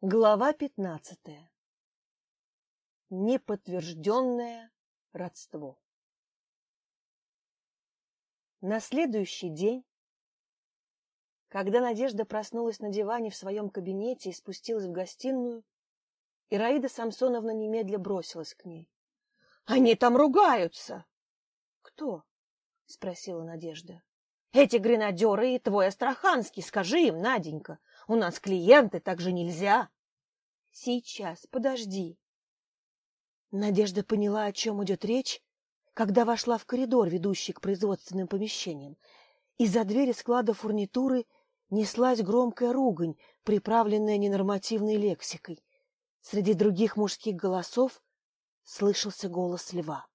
Глава пятнадцатая. Неподтвержденное родство. На следующий день, когда Надежда проснулась на диване в своем кабинете и спустилась в гостиную, Ираида Самсоновна немедля бросилась к ней. — Они там ругаются! — Кто? — спросила Надежда. — Эти гренадеры и твой Астраханский. Скажи им, Наденька, у нас клиенты, так же нельзя. — Сейчас, подожди. Надежда поняла, о чем идет речь, когда вошла в коридор, ведущий к производственным помещениям. Из-за двери склада фурнитуры неслась громкая ругань, приправленная ненормативной лексикой. Среди других мужских голосов слышался голос льва.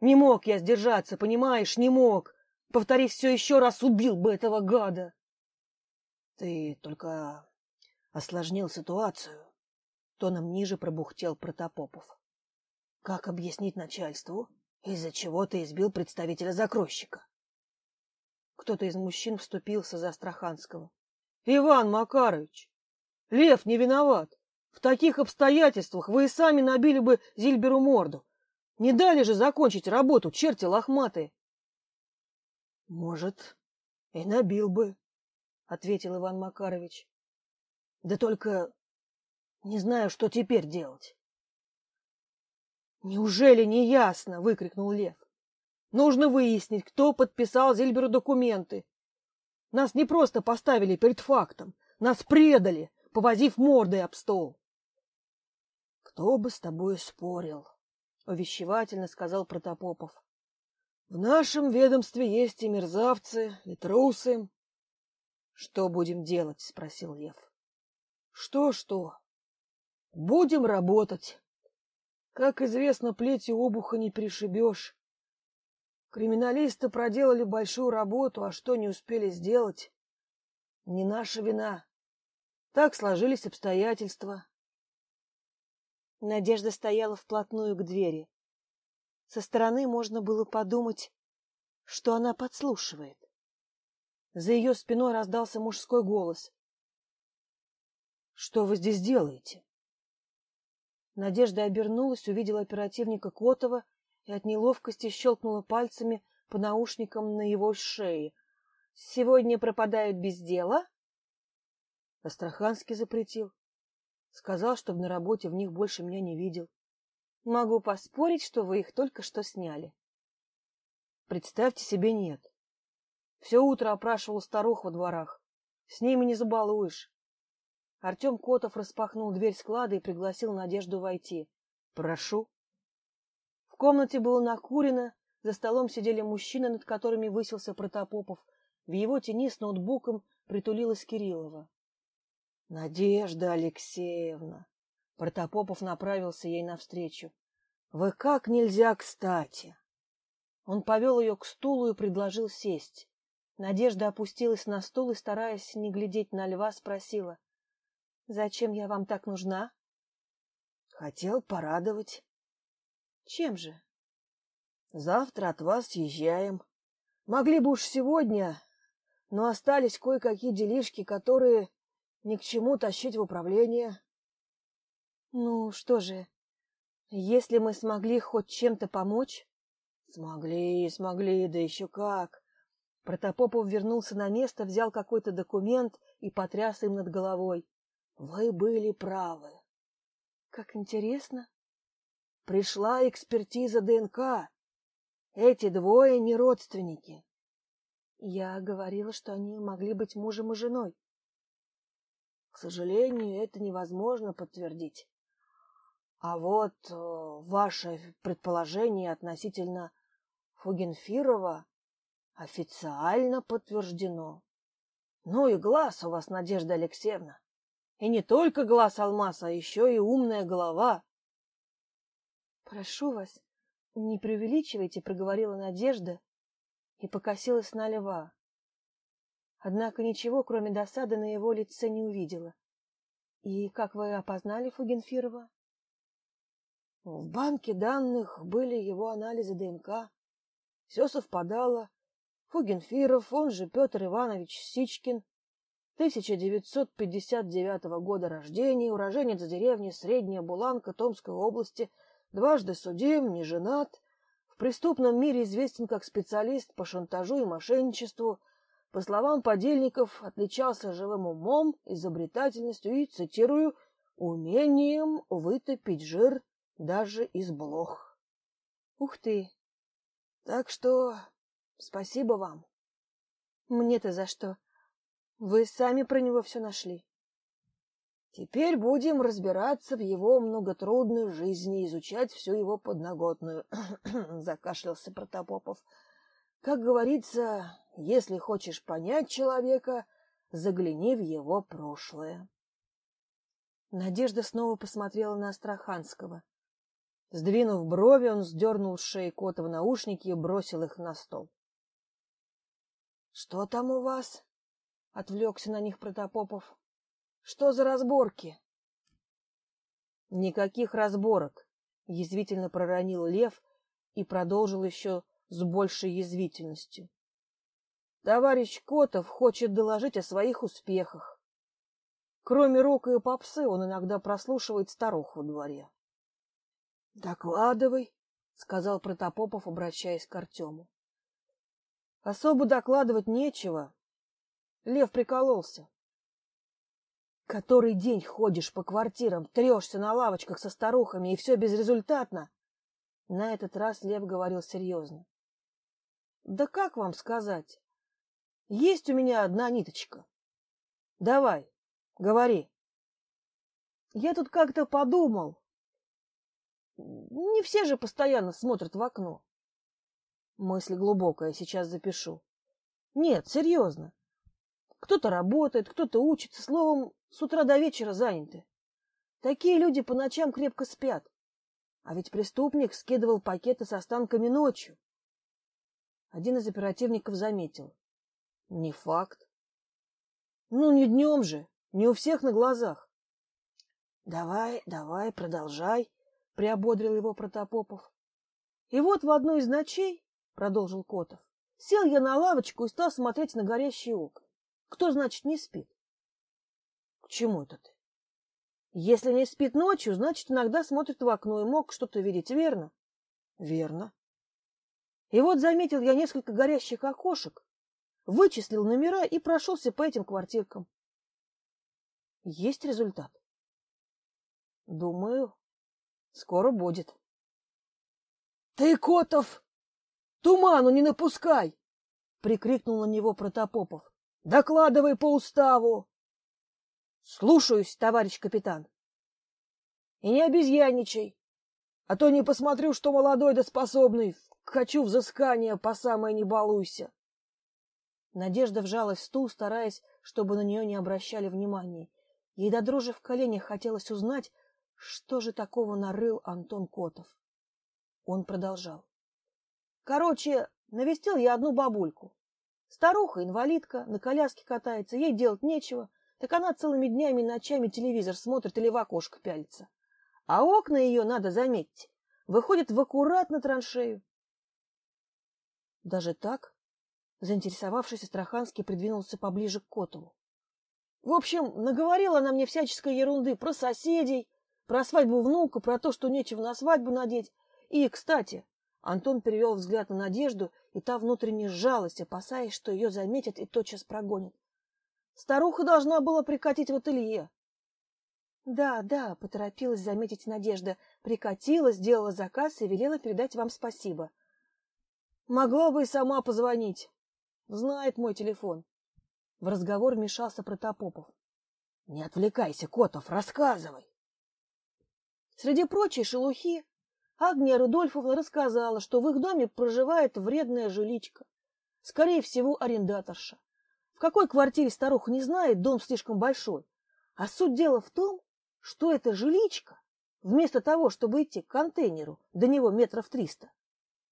Не мог я сдержаться, понимаешь, не мог. Повтори все еще раз, убил бы этого гада. Ты только осложнил ситуацию. Тоном ниже пробухтел Протопопов. Как объяснить начальству, из-за чего ты избил представителя закройщика? Кто-то из мужчин вступился за Астраханского. — Иван Макарович, Лев не виноват. В таких обстоятельствах вы и сами набили бы Зильберу морду. Не дали же закончить работу, черти лохматые. — Может, и набил бы, — ответил Иван Макарович. — Да только не знаю, что теперь делать. — Неужели не ясно? — выкрикнул Лев. — Нужно выяснить, кто подписал Зильберу документы. Нас не просто поставили перед фактом, нас предали, повозив мордой об стол. — Кто бы с тобой спорил? — увещевательно сказал Протопопов. — В нашем ведомстве есть и мерзавцы, и трусы. — Что будем делать? — спросил Лев. — Что-что? Будем работать. Как известно, плетью обуха не пришибешь. Криминалисты проделали большую работу, а что не успели сделать? Не наша вина. Так сложились обстоятельства. Надежда стояла вплотную к двери. Со стороны можно было подумать, что она подслушивает. За ее спиной раздался мужской голос. — Что вы здесь делаете? Надежда обернулась, увидела оперативника Котова и от неловкости щелкнула пальцами по наушникам на его шее. — Сегодня пропадают без дела? Астраханский запретил. Сказал, чтобы на работе в них больше меня не видел. Могу поспорить, что вы их только что сняли. Представьте себе, нет. Все утро опрашивал старух во дворах. С ними не забалуешь. Артем Котов распахнул дверь склада и пригласил Надежду войти. Прошу. В комнате было накурено, за столом сидели мужчины, над которыми высился Протопопов. В его тени с ноутбуком притулилась Кириллова. — Надежда Алексеевна! Протопопов направился ей навстречу. — Вы как нельзя кстати! Он повел ее к стулу и предложил сесть. Надежда опустилась на стул и, стараясь не глядеть на льва, спросила. — Зачем я вам так нужна? — Хотел порадовать. — Чем же? — Завтра от вас съезжаем. Могли бы уж сегодня, но остались кое-какие делишки, которые ни к чему тащить в управление. Ну, что же, если мы смогли хоть чем-то помочь? Смогли, смогли, да еще как. Протопопов вернулся на место, взял какой-то документ и потряс им над головой. Вы были правы. Как интересно. Пришла экспертиза ДНК. Эти двое не родственники. Я говорила, что они могли быть мужем и женой. К сожалению, это невозможно подтвердить. А вот э, ваше предположение относительно Фугенфирова официально подтверждено. Ну и глаз у вас, Надежда Алексеевна. И не только глаз алмаза, а еще и умная голова. Прошу вас, не преувеличивайте, проговорила Надежда и покосилась на льва. Однако ничего, кроме досады, на его лице не увидела. — И как вы опознали Фугенфирова? — В банке данных были его анализы ДНК. Все совпадало. Фугенфиров, он же Петр Иванович Сичкин, 1959 года рождения, уроженец деревни Средняя Буланка Томской области, дважды судим, не женат, в преступном мире известен как специалист по шантажу и мошенничеству, по словам подельников, отличался живым умом, изобретательностью и, цитирую, умением вытопить жир даже из блох. Ух ты! Так что спасибо вам. Мне-то за что? Вы сами про него все нашли. Теперь будем разбираться в его многотрудной жизни, изучать всю его подноготную, — закашлялся Протопопов. Как говорится, если хочешь понять человека, загляни в его прошлое. Надежда снова посмотрела на Астраханского. Сдвинув брови, он сдернул с шеи Котова наушники и бросил их на стол. — Что там у вас? — отвлекся на них Протопопов. — Что за разборки? — Никаких разборок, — язвительно проронил Лев и продолжил еще с большей язвительностью. — Товарищ Котов хочет доложить о своих успехах. Кроме рока и попсы он иногда прослушивает старух во дворе. — Докладывай, — сказал Протопопов, обращаясь к Артему. — Особо докладывать нечего. Лев прикололся. Который день ходишь по квартирам, трешься на лавочках со старухами, и все безрезультатно. На этот раз Лев говорил серьезно. Да как вам сказать? Есть у меня одна ниточка. Давай, говори. Я тут как-то подумал. Не все же постоянно смотрят в окно. Мысль глубокая, сейчас запишу. Нет, серьезно. Кто-то работает, кто-то учится, словом, с утра до вечера заняты. Такие люди по ночам крепко спят. А ведь преступник скидывал пакеты с останками ночью. Один из оперативников заметил. Не факт. Ну, не днем же, не у всех на глазах. Давай, давай, продолжай, приободрил его Протопопов. И вот в одну из ночей, продолжил Котов, сел я на лавочку и стал смотреть на горящие окна. Кто, значит, не спит? К чему это ты? Если не спит ночью, значит, иногда смотрит в окно и мог что-то видеть, верно? Верно. И вот заметил я несколько горящих окошек, вычислил номера и прошелся по этим квартиркам. Есть результат? Думаю, скоро будет. Ты, Котов, туману не напускай! прикрикнул на него Протопопов. Докладывай по уставу. Слушаюсь, товарищ капитан. И не обезьяничай, а то не посмотрю, что молодой да способный, Хочу взыскания, по самое не балуйся. Надежда вжалась в стул, стараясь, чтобы на нее не обращали внимания. Ей до дрожи в коленях хотелось узнать, что же такого нарыл Антон Котов. Он продолжал. Короче, навестил я одну бабульку. Старуха, инвалидка, на коляске катается, ей делать нечего, так она целыми днями и ночами телевизор смотрит или в окошко пялится. А окна ее, надо заметить, выходят в аккуратно траншею. Даже так? Заинтересовавшись, Астраханский придвинулся поближе к Котову. В общем, наговорила она мне всяческой ерунды про соседей, про свадьбу внука, про то, что нечего на свадьбу надеть. И, кстати, Антон перевел взгляд на Надежду, и та внутренне сжалась, опасаясь, что ее заметят и тотчас прогонят. Старуха должна была прикатить в ателье. Да, да, поторопилась заметить Надежда, прикатила, сделала заказ и велела передать вам спасибо. Могла бы и сама позвонить. Знает мой телефон. В разговор вмешался Протопопов. Не отвлекайся, Котов, рассказывай. Среди прочей шелухи Агния Рудольфовна рассказала, что в их доме проживает вредная жиличка, скорее всего, арендаторша. В какой квартире старуха не знает, дом слишком большой. А суть дела в том, что эта жиличка, вместо того, чтобы идти к контейнеру, до него метров триста,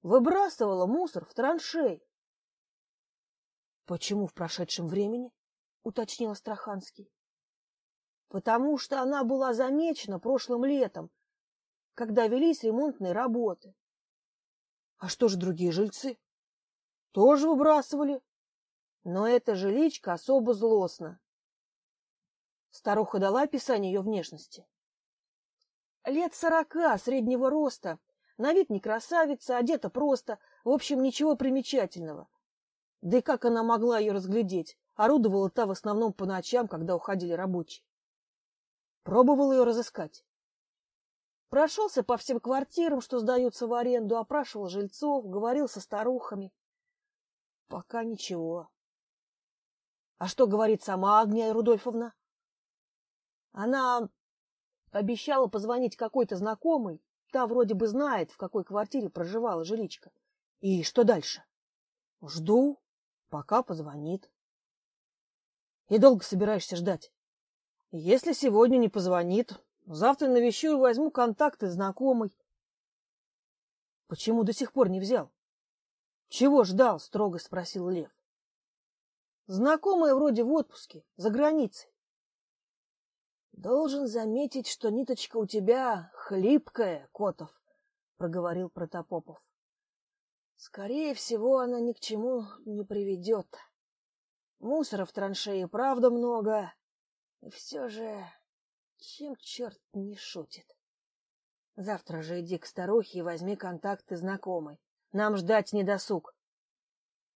выбрасывала мусор в траншей. — Почему в прошедшем времени? — уточнил Астраханский. — Потому что она была замечена прошлым летом, когда велись ремонтные работы. — А что же другие жильцы? — Тоже выбрасывали. Но эта жиличка особо злостна. Старуха дала описание ее внешности. Лет сорока, среднего роста, на вид не красавица, одета просто, в общем, ничего примечательного. Да и как она могла ее разглядеть? Орудовала та в основном по ночам, когда уходили рабочие. Пробовал ее разыскать. Прошелся по всем квартирам, что сдаются в аренду, опрашивал жильцов, говорил со старухами. Пока ничего. А что говорит сама Агния Рудольфовна? Она обещала позвонить какой-то знакомой, та вроде бы знает, в какой квартире проживала жиличка. И что дальше? Жду, пока позвонит. И долго собираешься ждать? Если сегодня не позвонит, завтра навещу и возьму контакты знакомой. Почему до сих пор не взял? Чего ждал? строго спросил Лев. Знакомая вроде в отпуске, за границей. Должен заметить, что ниточка у тебя хлипкая, Котов, проговорил Протопопов. Скорее всего, она ни к чему не приведет. Мусора в траншее правда много. И все же, чем черт не шутит? Завтра же иди к старухе и возьми контакты знакомой. Нам ждать не досуг.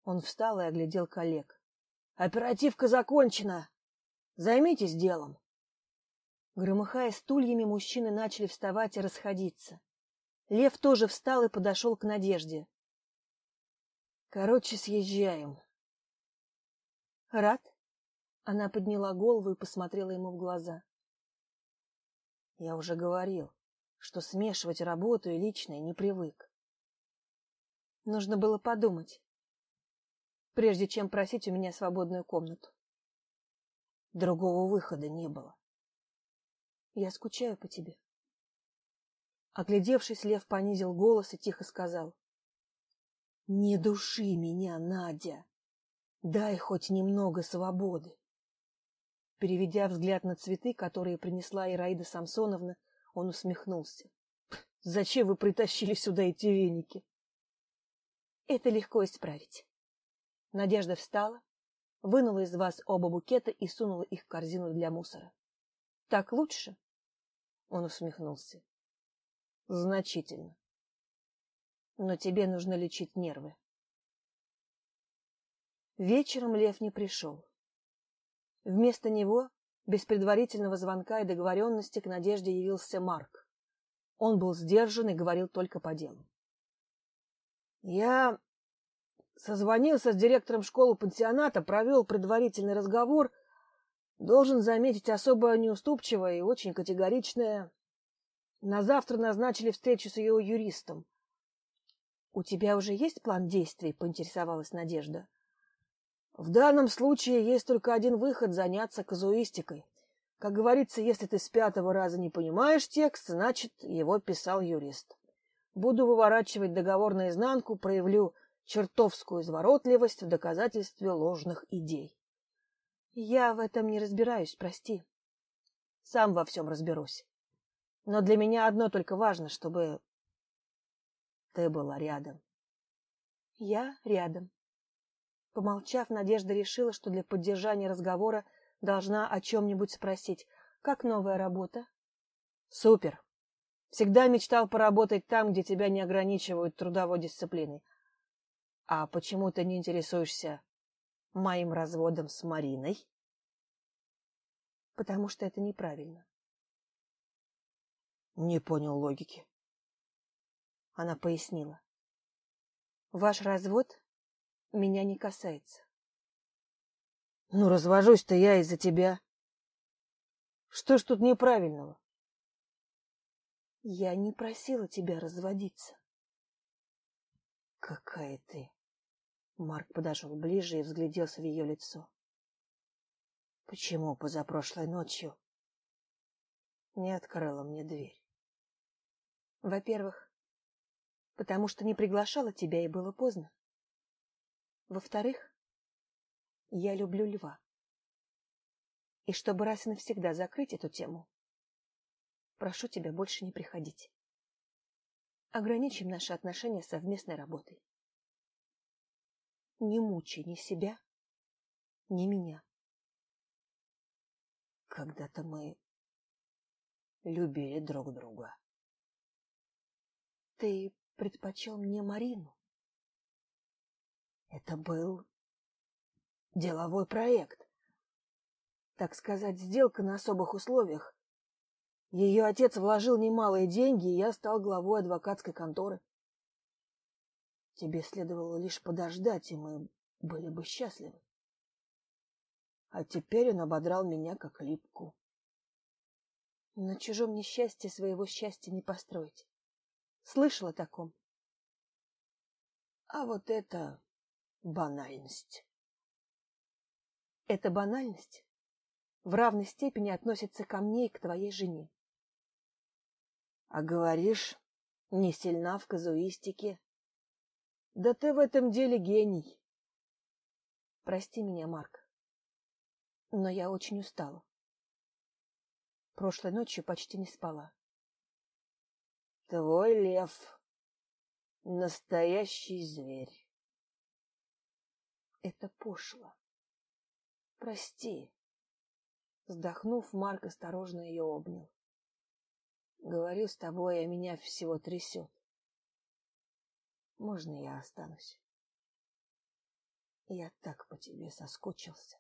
Он встал и оглядел коллег. Оперативка закончена. Займитесь делом. Громыхая стульями, мужчины начали вставать и расходиться. Лев тоже встал и подошел к Надежде. Короче, съезжаем. Рад? Она подняла голову и посмотрела ему в глаза. Я уже говорил, что смешивать работу и личное не привык. Нужно было подумать, прежде чем просить у меня свободную комнату. Другого выхода не было. Я скучаю по тебе. Оглядевшись, Лев понизил голос и тихо сказал. Не души меня, Надя. Дай хоть немного свободы. Переведя взгляд на цветы, которые принесла Ираида Самсоновна, он усмехнулся. Зачем вы притащили сюда эти веники? Это легко исправить. Надежда встала, вынула из вас оба букета и сунула их в корзину для мусора. Так лучше? Он усмехнулся. Значительно но тебе нужно лечить нервы. Вечером Лев не пришел. Вместо него, без предварительного звонка и договоренности, к Надежде явился Марк. Он был сдержан и говорил только по делу. Я созвонился с директором школы-пансионата, провел предварительный разговор. Должен заметить, особо неуступчивое и очень категоричное. На завтра назначили встречу с ее юристом. — У тебя уже есть план действий? — поинтересовалась Надежда. — В данном случае есть только один выход — заняться казуистикой. Как говорится, если ты с пятого раза не понимаешь текст, значит, его писал юрист. Буду выворачивать договор наизнанку, проявлю чертовскую изворотливость в доказательстве ложных идей. Я в этом не разбираюсь, прости. Сам во всем разберусь. Но для меня одно только важно, чтобы ты была рядом. Я рядом. Помолчав, Надежда решила, что для поддержания разговора должна о чем-нибудь спросить. Как новая работа? Супер. Всегда мечтал поработать там, где тебя не ограничивают трудовой дисциплиной. А почему ты не интересуешься моим разводом с Мариной? Потому что это неправильно. Не понял логики. Она пояснила. Ваш развод меня не касается. Ну, развожусь-то я из-за тебя. Что ж тут неправильного? Я не просила тебя разводиться. Какая ты? Марк подошел ближе и взгляделся в ее лицо. Почему позапрошлой ночью не открыла мне дверь? Во-первых, потому что не приглашала тебя и было поздно. Во-вторых, я люблю льва. И чтобы раз и навсегда закрыть эту тему, прошу тебя больше не приходить. Ограничим наши отношения совместной работой. Не мучай ни себя, ни меня. Когда-то мы любили друг друга. Ты предпочел мне Марину? Это был деловой проект. Так сказать, сделка на особых условиях. Ее отец вложил немалые деньги, и я стал главой адвокатской конторы. Тебе следовало лишь подождать, и мы были бы счастливы. А теперь он ободрал меня, как липку. На чужом несчастье своего счастья не построить. Слышал о таком? А вот это банальность. Эта банальность в равной степени относится ко мне и к твоей жене. А говоришь, не сильна в казуистике. Да ты в этом деле гений. Прости меня, Марк, но я очень устала. Прошлой ночью почти не спала. Твой лев — настоящий зверь. Это пошло. Прости. Вздохнув, Марк осторожно ее обнял. Говорю с тобой, а меня всего трясет. Можно я останусь? Я так по тебе соскучился.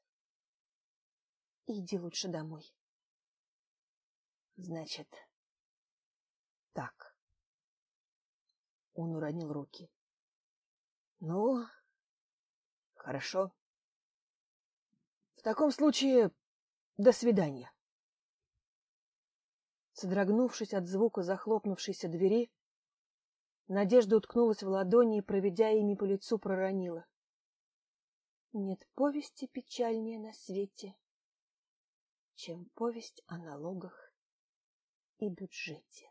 Иди лучше домой. Значит, так. Он уронил руки. Ну, хорошо. В таком случае, до свидания. Содрогнувшись от звука захлопнувшейся двери, Надежда уткнулась в ладони и, проведя ими по лицу, проронила. Нет повести печальнее на свете, чем повесть о налогах и бюджете.